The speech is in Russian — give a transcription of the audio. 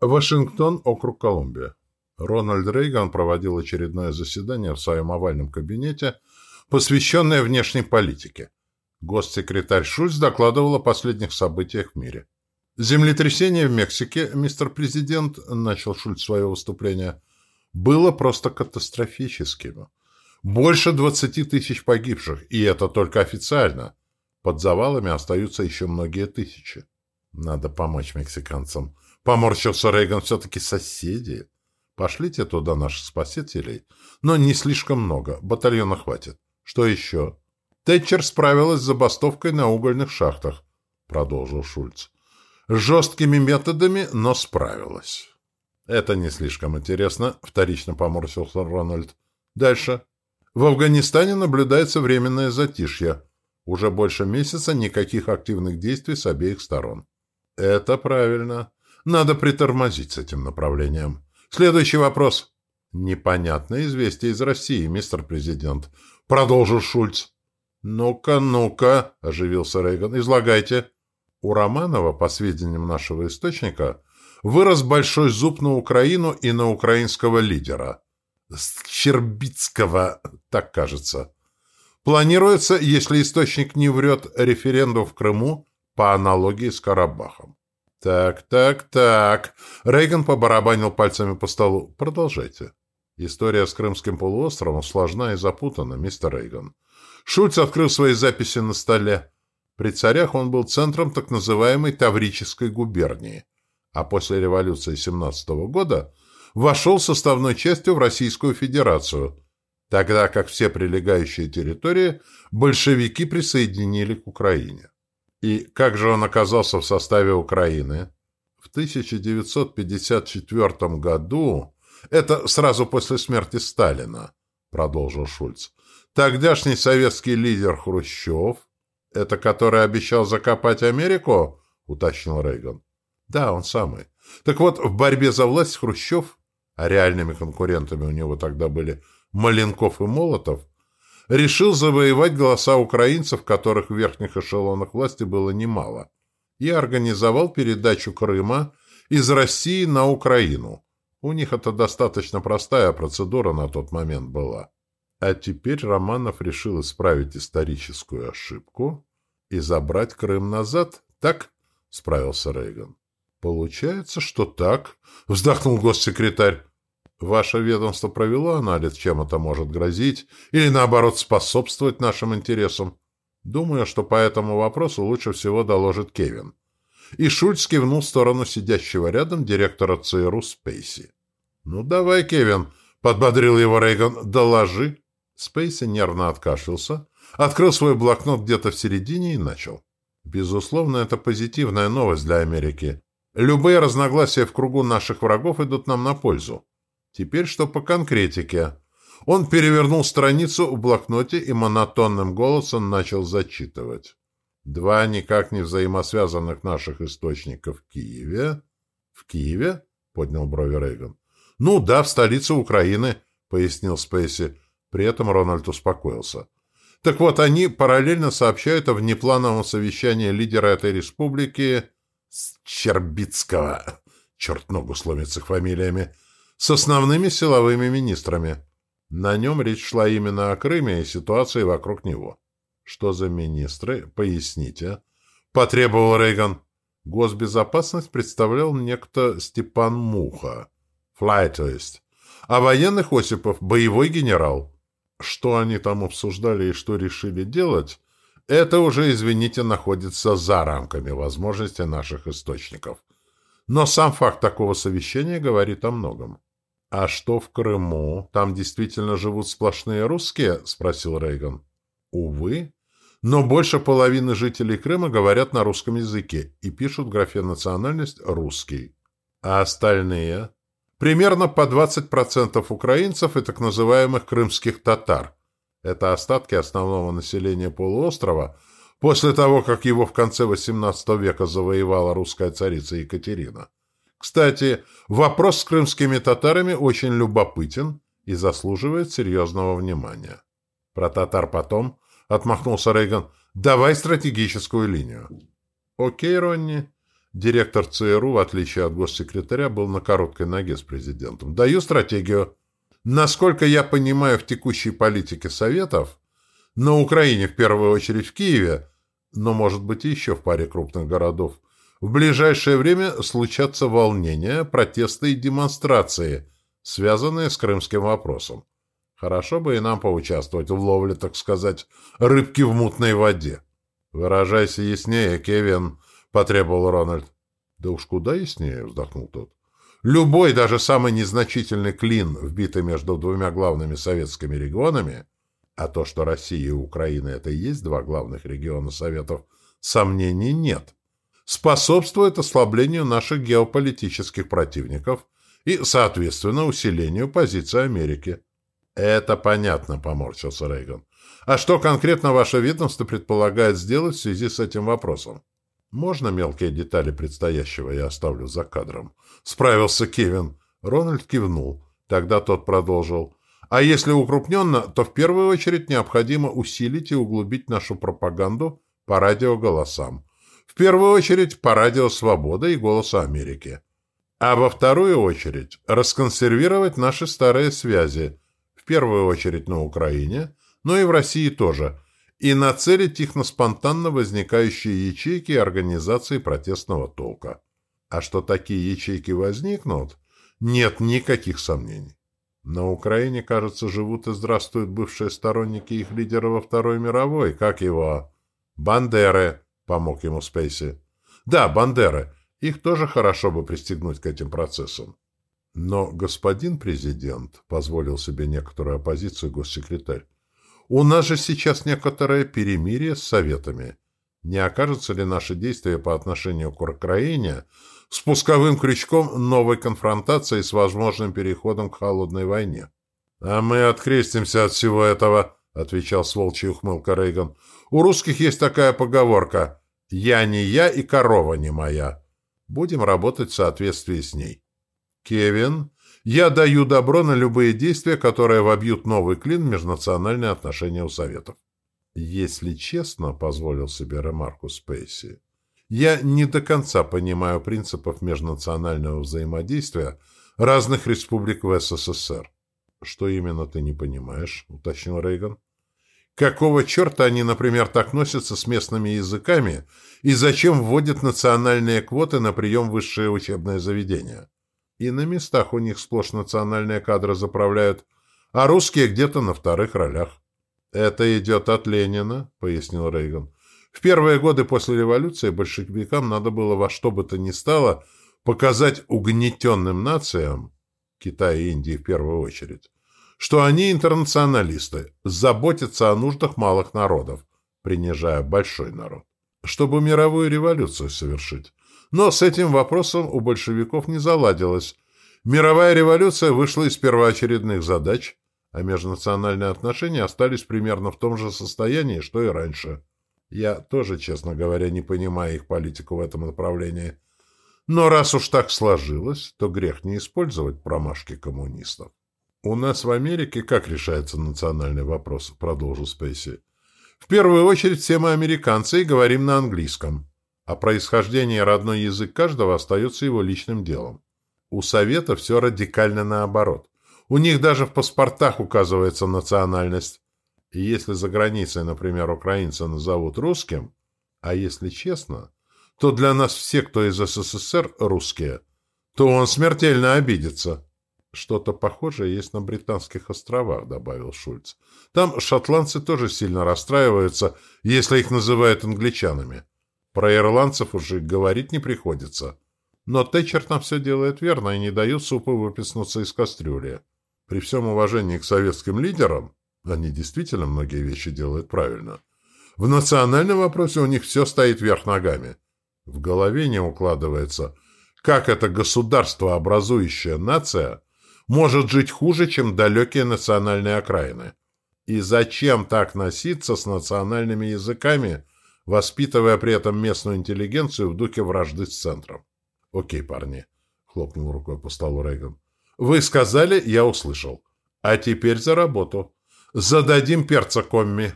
Вашингтон, округ Колумбия. Рональд Рейган проводил очередное заседание в своем овальном кабинете, посвященное внешней политике. Госсекретарь Шульц докладывал о последних событиях в мире. «Землетрясение в Мексике, мистер президент», — начал Шульц свое выступление, — «было просто катастрофическим. Больше 20 тысяч погибших, и это только официально. Под завалами остаются еще многие тысячи. Надо помочь мексиканцам. Поморщился Рейган, все-таки соседи. Пошлите туда наших спасителей. Но не слишком много, батальона хватит. Что еще? Тэтчер справилась с забастовкой на угольных шахтах, продолжил Шульц. Жесткими методами, но справилась. Это не слишком интересно, вторично поморщился Рональд. Дальше. В Афганистане наблюдается временное затишье. Уже больше месяца никаких активных действий с обеих сторон. Это правильно. Надо притормозить с этим направлением. Следующий вопрос. Непонятное известие из России, мистер президент. Продолжил Шульц. Ну-ка, ну-ка, оживился Рейган. Излагайте. У Романова, по сведениям нашего источника, вырос большой зуб на Украину и на украинского лидера. Щербицкого, так кажется. Планируется, если источник не врет, референдум в Крыму по аналогии с Карабахом. Так, так, так. Рейган побарабанил пальцами по столу. Продолжайте. История с Крымским полуостровом сложна и запутана, мистер Рейган. Шульц открыл свои записи на столе. При царях он был центром так называемой Таврической губернии, а после революции 17 года вошел составной частью в Российскую Федерацию, тогда как все прилегающие территории большевики присоединили к Украине. И как же он оказался в составе Украины? В 1954 году, это сразу после смерти Сталина, продолжил Шульц, тогдашний советский лидер Хрущев, это который обещал закопать Америку, уточнил Рейган. Да, он самый. Так вот, в борьбе за власть Хрущев а реальными конкурентами у него тогда были Маленков и Молотов, решил завоевать голоса украинцев, которых в верхних эшелонах власти было немало, и организовал передачу Крыма из России на Украину. У них это достаточно простая процедура на тот момент была. А теперь Романов решил исправить историческую ошибку и забрать Крым назад, так? — справился Рейган. «Получается, что так», — вздохнул госсекретарь. «Ваше ведомство провело анализ, чем это может грозить, или, наоборот, способствовать нашим интересам? Думаю, что по этому вопросу лучше всего доложит Кевин». И Шульц кивнул в сторону сидящего рядом директора ЦРУ Спейси. «Ну, давай, Кевин», — подбодрил его Рейган, — «доложи». Спейси нервно откашлялся, открыл свой блокнот где-то в середине и начал. «Безусловно, это позитивная новость для Америки. Любые разногласия в кругу наших врагов идут нам на пользу. Теперь что по конкретике. Он перевернул страницу в блокноте и монотонным голосом начал зачитывать. Два никак не взаимосвязанных наших источника в Киеве. В Киеве? Поднял брови Рейган. Ну да, в столице Украины, пояснил Спейси. При этом Рональд успокоился. Так вот, они параллельно сообщают о внеплановом совещании лидера этой республики Щербицкого, черт ногу сломит с их фамилиями, с основными силовыми министрами. На нем речь шла именно о Крыме и ситуации вокруг него. Что за министры? Поясните. Потребовал Рейган. Госбезопасность представлял некто Степан Муха. Флай, то есть. А военных Осипов — боевой генерал. Что они там обсуждали и что решили делать, это уже, извините, находится за рамками возможностей наших источников. Но сам факт такого совещания говорит о многом. «А что в Крыму? Там действительно живут сплошные русские?» — спросил Рейган. «Увы. Но больше половины жителей Крыма говорят на русском языке и пишут в графе «национальность» «русский». А остальные? Примерно по 20% украинцев и так называемых крымских татар, это остатки основного населения полуострова после того, как его в конце XVIII века завоевала русская царица Екатерина. Кстати, вопрос с крымскими татарами очень любопытен и заслуживает серьезного внимания. Про татар потом, — отмахнулся Рейган, — давай стратегическую линию. Окей, Ронни. Директор ЦРУ, в отличие от госсекретаря, был на короткой ноге с президентом. Даю стратегию. Насколько я понимаю в текущей политике Советов, на Украине, в первую очередь в Киеве, но, может быть, еще в паре крупных городов, в ближайшее время случатся волнения, протесты и демонстрации, связанные с крымским вопросом. Хорошо бы и нам поучаствовать в ловле, так сказать, рыбки в мутной воде. «Выражайся яснее, Кевин», — потребовал Рональд. «Да уж куда яснее», — вздохнул тот. «Любой, даже самый незначительный клин, вбитый между двумя главными советскими регионами, а то, что Россия и Украина — это и есть два главных региона Советов, сомнений нет, способствует ослаблению наших геополитических противников и, соответственно, усилению позиции Америки». «Это понятно», — поморщился Рейган. «А что конкретно ваше ведомство предполагает сделать в связи с этим вопросом?» «Можно мелкие детали предстоящего я оставлю за кадром?» Справился Кевин. Рональд кивнул. Тогда тот продолжил. «А если укрупненно, то в первую очередь необходимо усилить и углубить нашу пропаганду по радиоголосам. В первую очередь по радио «Свобода» и «Голосу Америки». А во вторую очередь расконсервировать наши старые связи – в первую очередь на Украине, но и в России тоже, и нацелить их на спонтанно возникающие ячейки организации протестного толка. А что такие ячейки возникнут, нет никаких сомнений. На Украине, кажется, живут и здравствуют бывшие сторонники их лидера во Второй мировой, как его... Бандеры, помог ему Спейси. Да, Бандеры. Их тоже хорошо бы пристегнуть к этим процессам. Но господин президент позволил себе некоторую оппозицию госсекретарь. У нас же сейчас некоторое перемирие с советами. Не окажется ли наше действие по отношению к Украине спусковым крючком новой конфронтации с возможным переходом к холодной войне? — А мы открестимся от всего этого, — отвечал с волчьей ухмылкой Рейган. — У русских есть такая поговорка «Я не я и корова не моя». Будем работать в соответствии с ней. «Кевин, я даю добро на любые действия, которые вобьют новый клин в межнациональные отношения у Советов». «Если честно», — позволил себе ремарку Спейси, «я не до конца понимаю принципов межнационального взаимодействия разных республик в СССР». «Что именно ты не понимаешь?» — уточнил Рейган. Какого черта они, например, так носятся с местными языками и зачем вводят национальные квоты на прием в высшее учебное заведение? И на местах у них сплошь национальные кадры заправляют, а русские где-то на вторых ролях. «Это идет от Ленина», — пояснил Рейган. «В первые годы после революции большевикам надо было во что бы то ни стало показать угнетенным нациям, Китая и Индии в первую очередь, что они интернационалисты, заботятся о нуждах малых народов, принижая большой народ, чтобы мировую революцию совершить. Но с этим вопросом у большевиков не заладилось. Мировая революция вышла из первоочередных задач, а межнациональные отношения остались примерно в том же состоянии, что и раньше. Я тоже, честно говоря, не понимаю их политику в этом направлении. Но раз уж так сложилось, то грех не использовать промашки коммунистов. «У нас в Америке как решается национальный вопрос?» — продолжил Спейси. «В первую очередь все мы американцы и говорим на английском а происхождение родной язык каждого остается его личным делом. У Совета все радикально наоборот. У них даже в паспортах указывается национальность. И если за границей, например, украинца назовут русским, а если честно, то для нас все, кто из СССР, русские, то он смертельно обидится. Что-то похожее есть на Британских островах, добавил Шульц. Там шотландцы тоже сильно расстраиваются, если их называют англичанами. Про ирландцев уже говорить не приходится. Но Тэтчер там все делает верно и не дает супу выплеснуться из кастрюли. При всем уважении к советским лидерам, они действительно многие вещи делают правильно, в национальном вопросе у них все стоит вверх ногами. В голове не укладывается, как это государство, образующая нация, может жить хуже, чем далекие национальные окраины. И зачем так носиться с национальными языками – воспитывая при этом местную интеллигенцию в духе вражды с центром. «Окей, парни», — хлопнул рукой по столу Рейган. «Вы сказали, я услышал. А теперь за работу. Зададим перца комми».